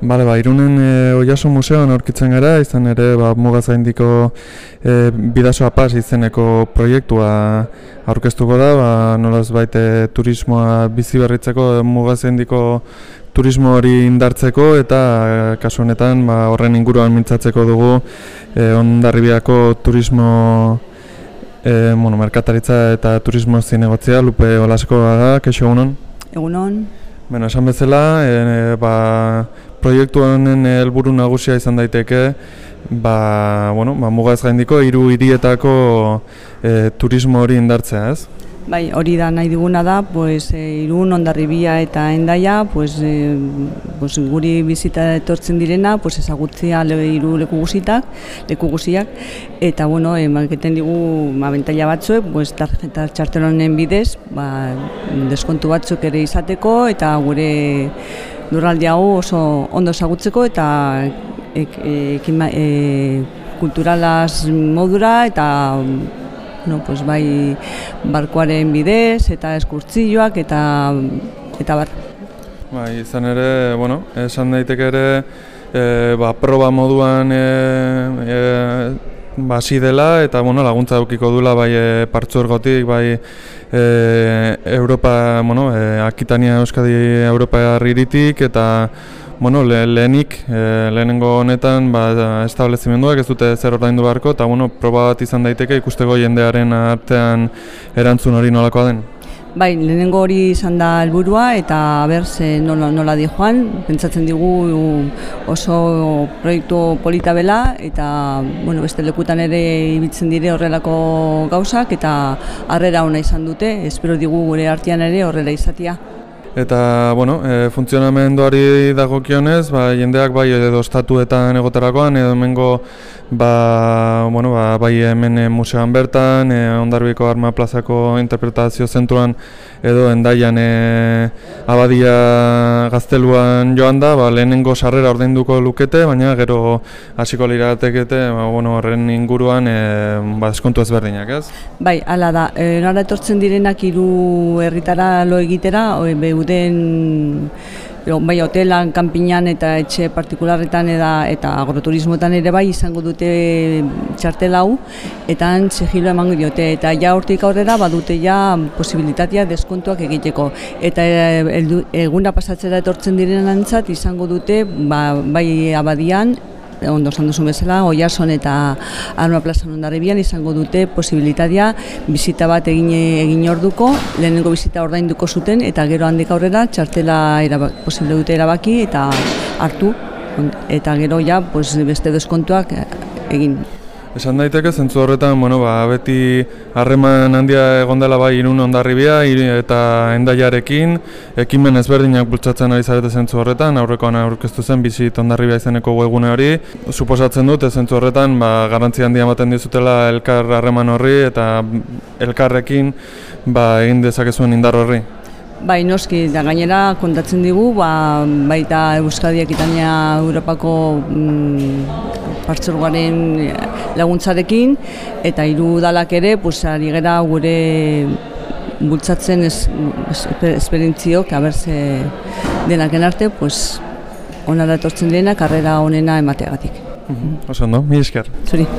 Bale, ba, irunen e, Oiaso Museoan aurkitzen gara, izan ere ba, mugazaindiko e, bidasoa pas izeneko proiektua aurkeztuko da, ba, nolaz baite turismoa bizi berritzeko mugazaindiko turismo hori indartzeko eta kasu honetan ba, horren inguruan mintzatzeko dugu e, ondarribiako turismo e, bueno, merkataritza eta turismo zinegotzia, Lupe Olasko da, kexo egunon? Egunon. Bueno, esan bezala, e, ba, proiektu honen helburu nagusia izan daiteke ba, bueno, ba, mugaz gaindiko hiru hirietako e, turismo hori indartzea, ez? Bai, hori da nahi diguna da, pues, e, irun, ondarribia eta endaia, pues, e, pues, guri bizita etortzen direna, pues, ezagutzea le, iru leku guzitak, leku guziak, eta bueno, emaketen digu ba, bentaila batzuek, pues, tarjeta txartelonen bidez, ba, deskontu batzuk ere izateko, eta gure lurralde hau oso ondo ezagutzeko eta ek, ek, e, kulturalaz modura eta no, pues bai barkoaren bidez eta eskurtzioak eta eta bar. Bai, izan ere, bueno, esan daiteke ere e, ba, proba moduan e, e, basi dela eta bueno, laguntza aukiko dula bai e, partzuergotik, bai e, Europa, bueno, e, Akitania Euskadi Europa herriritik eta bueno, le, lehenik, e, lehenengo honetan ba, establezimenduak ez dute zer ordaindu beharko eta bueno, proba bat izan daiteke ikusteko jendearen artean erantzun hori nolakoa den. Bai, lehenengo hori izan da helburua eta ber ze nola, nola di joan, pentsatzen digu oso proiektu polita bela eta bueno, beste lekutan ere ibiltzen dire horrelako gauzak eta harrera ona izan dute, espero digu gure artean ere horrela izatia. Eta, bueno, e, funtzionamenduari dagokionez, ba, jendeak bai edo estatuetan egoterakoan, edo hemengo ba, bueno, ba, bai hemen museoan bertan, e, ondarbiko arma plazako interpretazio zentuan, edo endaian e, abadia gazteluan joan da, ba, lehenengo sarrera ordainduko lukete, baina gero hasiko liratekete, ba, bueno, horren inguruan e, ba, eskontu ezberdinak, ez? Bai, hala da, e, nara etortzen direnak hiru herritara lo egitera, den bai hotelan, kanpinan eta etxe partikularretan eta, eta agroturismoetan ere bai izango dute txartel hau eta han segilo emango diote. Eta ja hortik aurrera badute ja posibilitatea deskontuak egiteko. Eta e, eguna pasatzera etortzen direnantzat izango dute ba, bai abadian ondo esan duzu bezala, Oiason eta Arma Plaza Ondarribian izango dute posibilitatea bizita bat egin egin orduko, lehenengo bizita ordainduko zuten eta gero handik aurrera txartela erabak, posible dute erabaki eta hartu eta gero ja pues, beste deskontuak egin. Esan daiteke zentzu horretan, bueno, ba, beti harreman handia egondela bai irun ondarribia eta endaiarekin, ekimen ezberdinak bultzatzen ari zarete zentzu horretan, aurrekoan aurkeztu zen bizit ondarribia izeneko webgune hori. Suposatzen dut, zentzu horretan, ba, garantzi handia ematen dizutela elkar harreman horri eta elkarrekin ba, egin dezakezuen indar horri. Bai, noski, da gainera kontatzen digu, ba, baita Euskadiak Itania Europako mm, partzorgaren laguntzarekin, eta hiru dalak ere, pues, ari gera gure bultzatzen ez, esperientziok, abertze denaken arte, pues, onara etortzen dena, karrera onena emateagatik. Oso, no? Mi esker. Zuri.